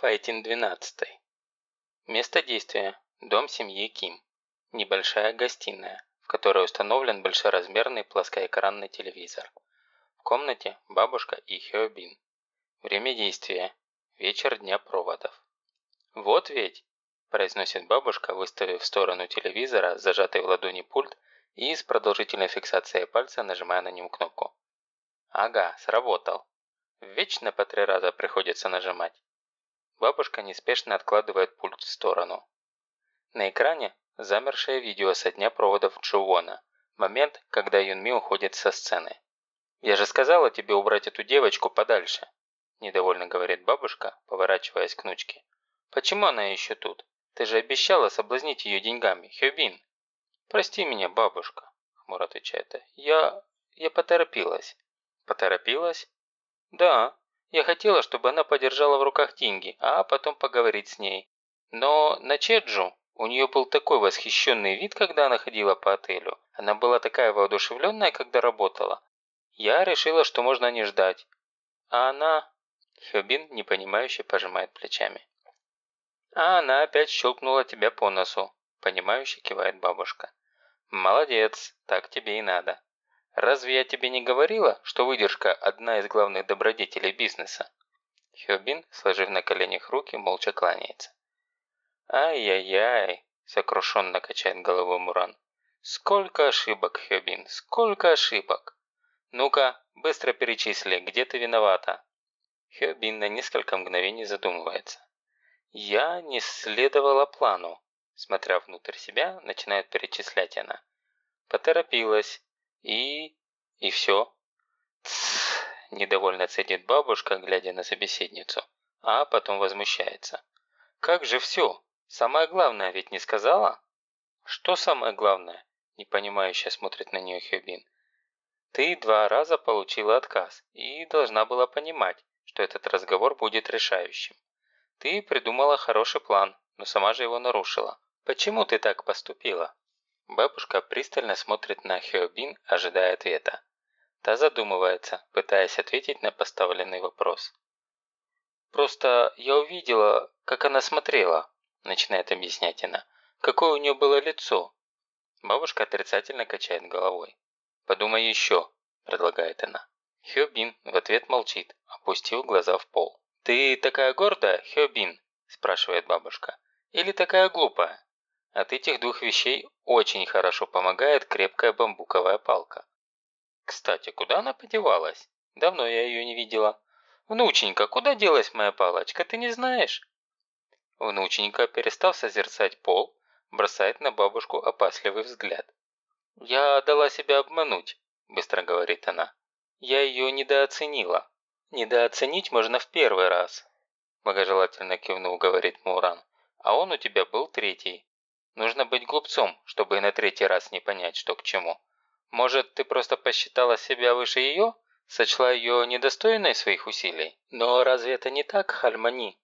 Файтин 12. Место действия. Дом семьи Ким. Небольшая гостиная, в которой установлен большеразмерный плоскоэкранный телевизор. В комнате бабушка и Хёбин. Время действия. Вечер дня проводов. «Вот ведь», – произносит бабушка, выставив в сторону телевизора зажатый в ладони пульт и с продолжительной фиксацией пальца нажимая на нем кнопку. «Ага, сработал. Вечно по три раза приходится нажимать». Бабушка неспешно откладывает пульт в сторону. На экране замершее видео со дня проводов Джуона. Момент, когда Юнми уходит со сцены. «Я же сказала тебе убрать эту девочку подальше», – недовольно говорит бабушка, поворачиваясь к внучке. «Почему она еще тут? Ты же обещала соблазнить ее деньгами, Хёбин». «Прости меня, бабушка», – хмуро отвечает. «Я... я поторопилась». «Поторопилась?» «Да, я хотела, чтобы она подержала в руках деньги, а потом поговорить с ней. Но на Чеджу у нее был такой восхищенный вид, когда она ходила по отелю. Она была такая воодушевленная, когда работала. Я решила, что можно не ждать. А она... Хёбин непонимающе пожимает плечами. А она опять щелкнула тебя по носу. Понимающе кивает бабушка. Молодец, так тебе и надо. Разве я тебе не говорила, что выдержка – одна из главных добродетелей бизнеса?» Хёбин, сложив на коленях руки, молча кланяется. «Ай-яй-яй!» – сокрушенно качает головой Муран. «Сколько ошибок, Хёбин, сколько ошибок! Ну-ка, быстро перечисли, где ты виновата?» Хёбин на несколько мгновений задумывается. «Я не следовала плану», – смотря внутрь себя, начинает перечислять она. «Поторопилась, и... и все. Тссс, недовольно цедит бабушка, глядя на собеседницу, а потом возмущается. Как же все? Самое главное ведь не сказала? Что самое главное? Непонимающе смотрит на нее Хюбин. Ты два раза получила отказ и должна была понимать, что этот разговор будет решающим. Ты придумала хороший план, но сама же его нарушила. Почему ты так поступила? Бабушка пристально смотрит на Хеобин, ожидая ответа. Та задумывается, пытаясь ответить на поставленный вопрос. «Просто я увидела, как она смотрела», – начинает объяснять она. «Какое у нее было лицо?» Бабушка отрицательно качает головой. «Подумай еще», – предлагает она. Хёбин в ответ молчит, опустил глаза в пол. «Ты такая гордая, Хёбин?» – спрашивает бабушка. «Или такая глупая?» От этих двух вещей очень хорошо помогает крепкая бамбуковая палка. Кстати, куда она подевалась? Давно я ее не видела. Внученька, куда делась моя палочка, ты не знаешь? Внученька, перестав созерцать пол, бросает на бабушку опасливый взгляд. «Я дала себя обмануть», – быстро говорит она. «Я ее недооценила». «Недооценить можно в первый раз», – благожелательно кивнул, говорит Муран. «А он у тебя был третий. Нужно быть глупцом, чтобы и на третий раз не понять, что к чему. Может, ты просто посчитала себя выше ее? Сочла ее недостойной своих усилий? Но разве это не так, Хальмани?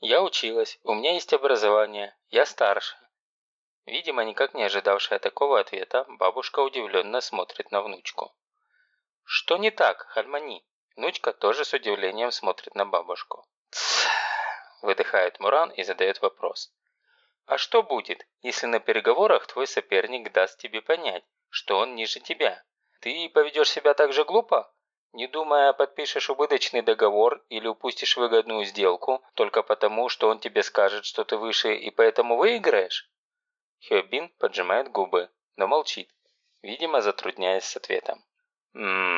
Я училась, у меня есть образование, я старше. Видимо, никак не ожидавшая такого ответа, бабушка удивленно смотрит на внучку. «Что не так, Хальмани?» Внучка тоже с удивлением смотрит на бабушку. Выдыхает Муран и задает вопрос. А что будет, если на переговорах твой соперник даст тебе понять, что он ниже тебя? Ты поведешь себя так же глупо? Не думая, подпишешь убыточный договор или упустишь выгодную сделку только потому, что он тебе скажет, что ты выше и поэтому выиграешь? Хёбин поджимает губы, но молчит, видимо, затрудняясь с ответом. «Ммм...» –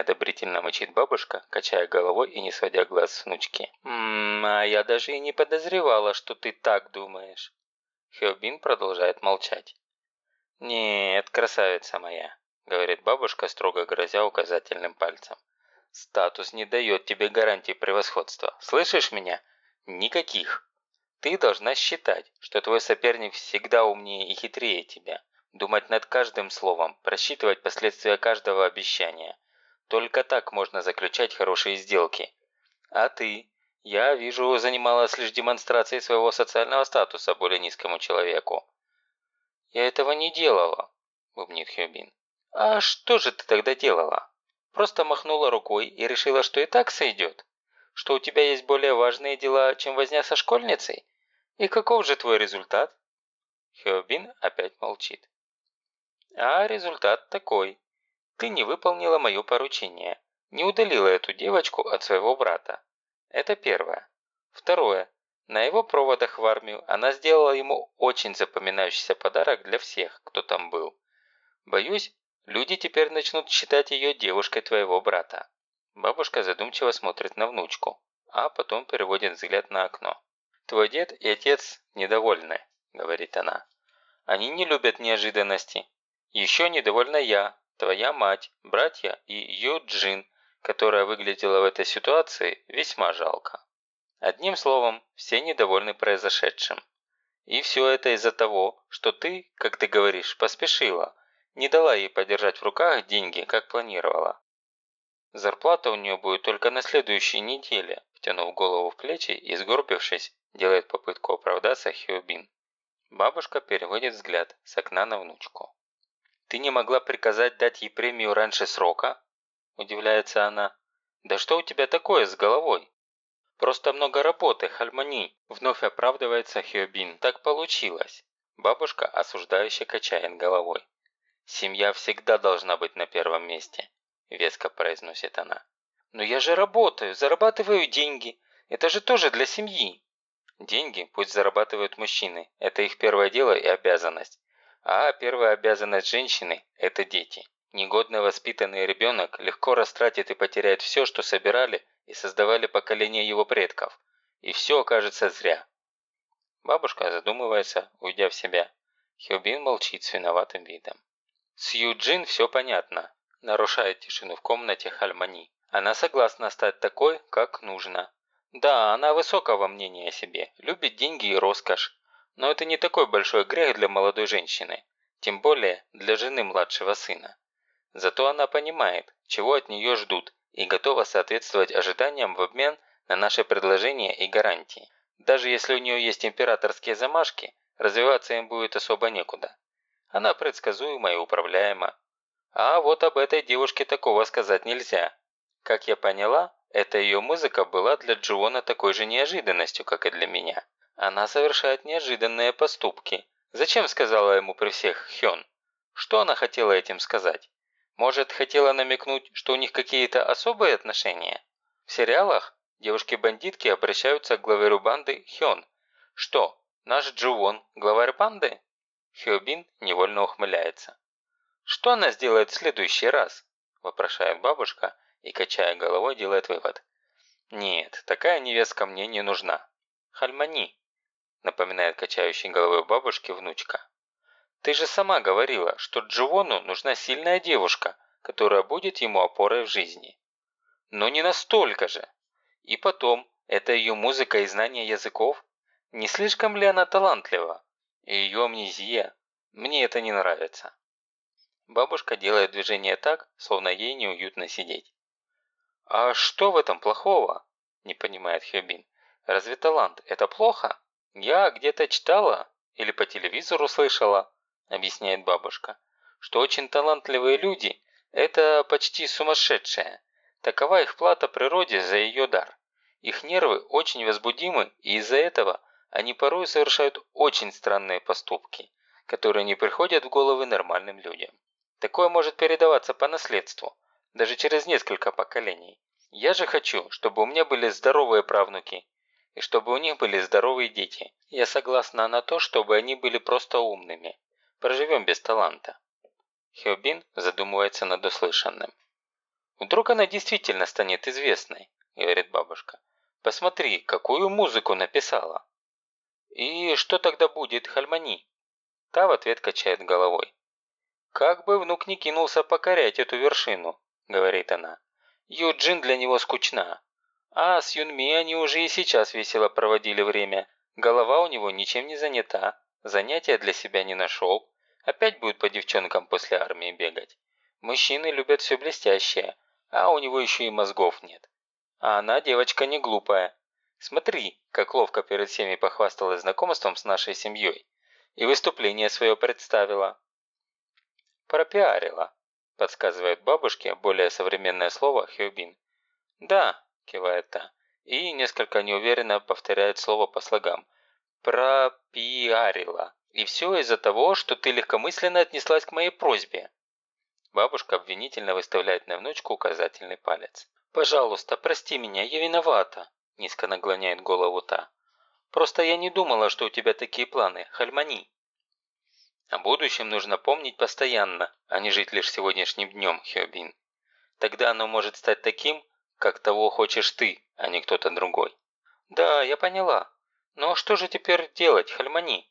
неодобрительно мычит бабушка, качая головой и не сводя глаз с внучки. «Ммм, а я даже и не подозревала, что ты так думаешь». Хёбин продолжает молчать. «Нет, красавица моя», – говорит бабушка, строго грозя указательным пальцем. «Статус не дает тебе гарантии превосходства. Слышишь меня? Никаких. Ты должна считать, что твой соперник всегда умнее и хитрее тебя, думать над каждым словом, просчитывать последствия каждого обещания. Только так можно заключать хорошие сделки. А ты, я вижу, занималась лишь демонстрацией своего социального статуса более низкому человеку. «Я этого не делала», – бубнит Хёбин. «А что же ты тогда делала? Просто махнула рукой и решила, что и так сойдет? что у тебя есть более важные дела, чем возня со школьницей? И каков же твой результат?» Хеобин опять молчит. «А результат такой. Ты не выполнила мое поручение, не удалила эту девочку от своего брата. Это первое. Второе. На его проводах в армию она сделала ему очень запоминающийся подарок для всех, кто там был. Боюсь, люди теперь начнут считать ее девушкой твоего брата. Бабушка задумчиво смотрит на внучку, а потом переводит взгляд на окно. «Твой дед и отец недовольны», – говорит она. «Они не любят неожиданности. Еще недовольна я, твоя мать, братья и Юджин, которая выглядела в этой ситуации весьма жалко. Одним словом, все недовольны произошедшим. И все это из-за того, что ты, как ты говоришь, поспешила, не дала ей подержать в руках деньги, как планировала. Зарплата у нее будет только на следующей неделе, втянув голову в плечи и сгорбившись, делает попытку оправдаться Хиобин. Бабушка переводит взгляд с окна на внучку. «Ты не могла приказать дать ей премию раньше срока?» – удивляется она. «Да что у тебя такое с головой?» «Просто много работы, Хальмани», – вновь оправдывается Хиобин. «Так получилось». Бабушка осуждающе качает головой. «Семья всегда должна быть на первом месте. – веско произносит она. «Но я же работаю, зарабатываю деньги. Это же тоже для семьи». Деньги пусть зарабатывают мужчины. Это их первое дело и обязанность. А первая обязанность женщины – это дети. Негодно воспитанный ребенок легко растратит и потеряет все, что собирали и создавали поколение его предков. И все окажется зря. Бабушка задумывается, уйдя в себя. Хюбин молчит с виноватым видом. С Юджин все понятно. Нарушает тишину в комнате Хальмани. Она согласна стать такой, как нужно. Да, она высокого мнения о себе, любит деньги и роскошь. Но это не такой большой грех для молодой женщины. Тем более для жены младшего сына. Зато она понимает, чего от нее ждут, и готова соответствовать ожиданиям в обмен на наши предложения и гарантии. Даже если у нее есть императорские замашки, развиваться им будет особо некуда. Она предсказуема и управляема, а вот об этой девушке такого сказать нельзя. Как я поняла, эта ее музыка была для Джиона такой же неожиданностью, как и для меня. Она совершает неожиданные поступки. Зачем сказала ему при всех Хён? Что она хотела этим сказать? Может, хотела намекнуть, что у них какие-то особые отношения? В сериалах девушки-бандитки обращаются к главарю банды Хён. Что, наш Джуон – главарь банды? Хёбин невольно ухмыляется. «Что она сделает в следующий раз?» – вопрошает бабушка и, качая головой, делает вывод. «Нет, такая невестка мне не нужна. Хальмани», – напоминает качающей головой бабушке внучка. «Ты же сама говорила, что Дживону нужна сильная девушка, которая будет ему опорой в жизни». «Но не настолько же. И потом, это ее музыка и знание языков. Не слишком ли она талантлива? И ее амнезия. Мне это не нравится». Бабушка делает движение так, словно ей неуютно сидеть. «А что в этом плохого?» – не понимает Хёбин. «Разве талант – это плохо? Я где-то читала или по телевизору слышала, – объясняет бабушка, – что очень талантливые люди – это почти сумасшедшие. Такова их плата природе за ее дар. Их нервы очень возбудимы, и из-за этого они порой совершают очень странные поступки, которые не приходят в головы нормальным людям. Такое может передаваться по наследству, даже через несколько поколений. Я же хочу, чтобы у меня были здоровые правнуки, и чтобы у них были здоровые дети. Я согласна на то, чтобы они были просто умными. Проживем без таланта». Хёбин задумывается над услышанным. «Вдруг она действительно станет известной», – говорит бабушка. «Посмотри, какую музыку написала». «И что тогда будет, Хальмани?» Та в ответ качает головой. «Как бы внук не кинулся покорять эту вершину», – говорит она. «Юджин для него скучна. А с Юнми они уже и сейчас весело проводили время. Голова у него ничем не занята, занятия для себя не нашел. Опять будет по девчонкам после армии бегать. Мужчины любят все блестящее, а у него еще и мозгов нет. А она девочка не глупая. Смотри, как ловко перед всеми похвасталась знакомством с нашей семьей. И выступление свое представила. «Пропиарила», – подсказывает бабушке более современное слово Хёбин. «Да», – кивает та, – и несколько неуверенно повторяет слово по слогам. «Пропиарила». И все из-за того, что ты легкомысленно отнеслась к моей просьбе. Бабушка обвинительно выставляет на внучку указательный палец. «Пожалуйста, прости меня, я виновата», – низко наклоняет голову та. «Просто я не думала, что у тебя такие планы, хальмани». О будущем нужно помнить постоянно, а не жить лишь сегодняшним днем, Хёбин. Тогда оно может стать таким, как того хочешь ты, а не кто-то другой. Да, я поняла. Но что же теперь делать, Хальмани?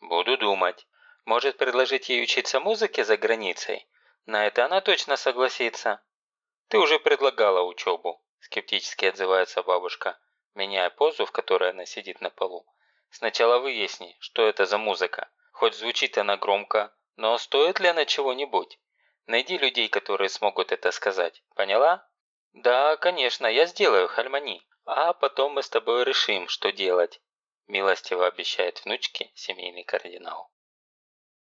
Буду думать. Может предложить ей учиться музыке за границей? На это она точно согласится. Ты уже предлагала учебу, скептически отзывается бабушка, меняя позу, в которой она сидит на полу. Сначала выясни, что это за музыка. Хоть звучит она громко, но стоит ли она чего-нибудь? Найди людей, которые смогут это сказать. Поняла? Да, конечно, я сделаю, Хальмани. А потом мы с тобой решим, что делать. Милостиво обещает внучке семейный кардинал.